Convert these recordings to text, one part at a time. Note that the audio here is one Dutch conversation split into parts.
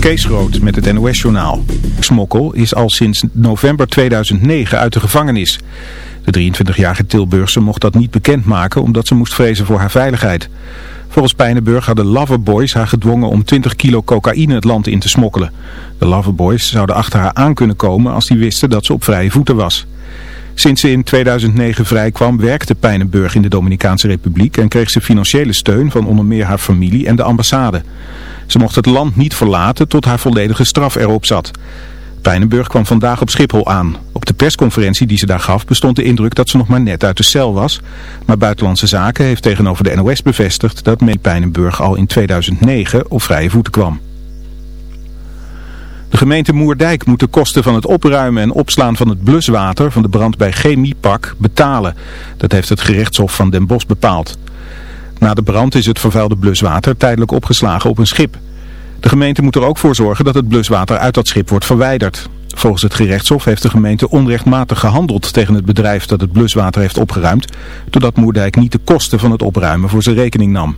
Kees Groot met het NOS-journaal. Smokkel is al sinds november 2009 uit de gevangenis. De 23-jarige Tilburgse mocht dat niet bekendmaken omdat ze moest vrezen voor haar veiligheid. Volgens Pijnenburg hadden Loverboys haar gedwongen om 20 kilo cocaïne het land in te smokkelen. De Loverboys zouden achter haar aan kunnen komen als die wisten dat ze op vrije voeten was. Sinds ze in 2009 vrijkwam werkte Pijnenburg in de Dominicaanse Republiek en kreeg ze financiële steun van onder meer haar familie en de ambassade. Ze mocht het land niet verlaten tot haar volledige straf erop zat. Pijnenburg kwam vandaag op Schiphol aan. Op de persconferentie die ze daar gaf bestond de indruk dat ze nog maar net uit de cel was. Maar Buitenlandse Zaken heeft tegenover de NOS bevestigd dat Mee Pijnenburg al in 2009 op vrije voeten kwam. De gemeente Moerdijk moet de kosten van het opruimen en opslaan van het bluswater van de brand bij Chemiepak betalen. Dat heeft het gerechtshof van Den Bosch bepaald. Na de brand is het vervuilde bluswater tijdelijk opgeslagen op een schip. De gemeente moet er ook voor zorgen dat het bluswater uit dat schip wordt verwijderd. Volgens het gerechtshof heeft de gemeente onrechtmatig gehandeld tegen het bedrijf dat het bluswater heeft opgeruimd, doordat Moerdijk niet de kosten van het opruimen voor zijn rekening nam.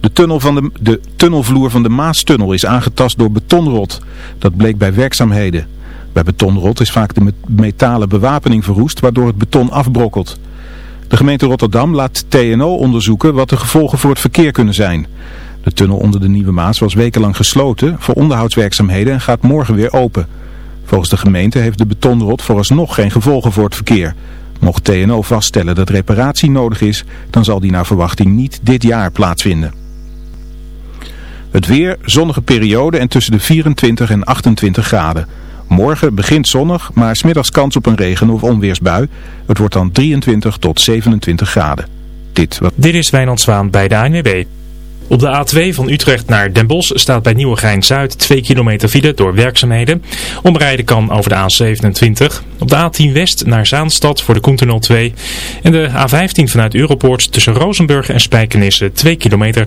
De, tunnel van de, de tunnelvloer van de Maastunnel is aangetast door betonrot. Dat bleek bij werkzaamheden. Bij betonrot is vaak de metalen bewapening verroest, waardoor het beton afbrokkelt. De gemeente Rotterdam laat TNO onderzoeken wat de gevolgen voor het verkeer kunnen zijn. De tunnel onder de Nieuwe Maas was wekenlang gesloten voor onderhoudswerkzaamheden en gaat morgen weer open. Volgens de gemeente heeft de betonrot vooralsnog geen gevolgen voor het verkeer. Mocht TNO vaststellen dat reparatie nodig is, dan zal die naar verwachting niet dit jaar plaatsvinden. Het weer, zonnige periode en tussen de 24 en 28 graden. Morgen begint zonnig, maar smiddags kans op een regen- of onweersbui. Het wordt dan 23 tot 27 graden. Dit, wat... Dit is Wijnand Zwaan bij de ANWB. Op de A2 van Utrecht naar Den Bosch staat bij Nieuwegein-Zuid 2 kilometer file door werkzaamheden. Omrijden kan over de A27. Op de A10 West naar Zaanstad voor de Koentunnel 2. En de A15 vanuit Europoort tussen Rozenburg en Spijkenisse 2 kilometer.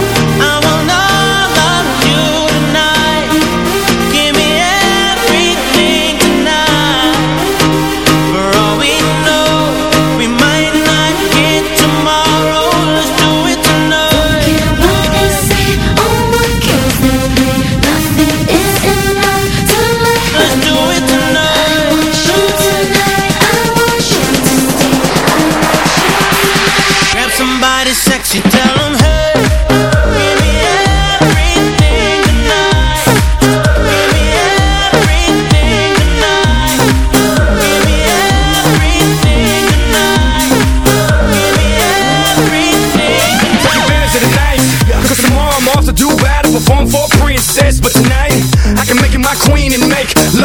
I wanna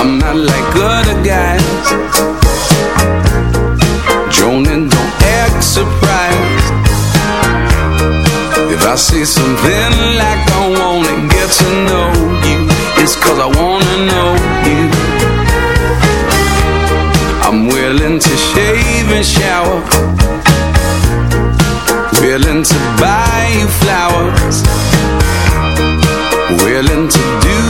I'm not like other guys. Droning, don't act surprised If I see something like I wanna get to know you It's cause I wanna know you. I'm willing to shave and shower. Willing to buy you flowers. Willing to do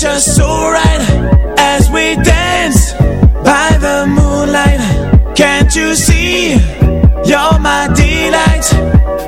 just so right as we dance by the moonlight. Can't you see? You're my delight.